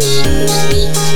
Mommy, mommy.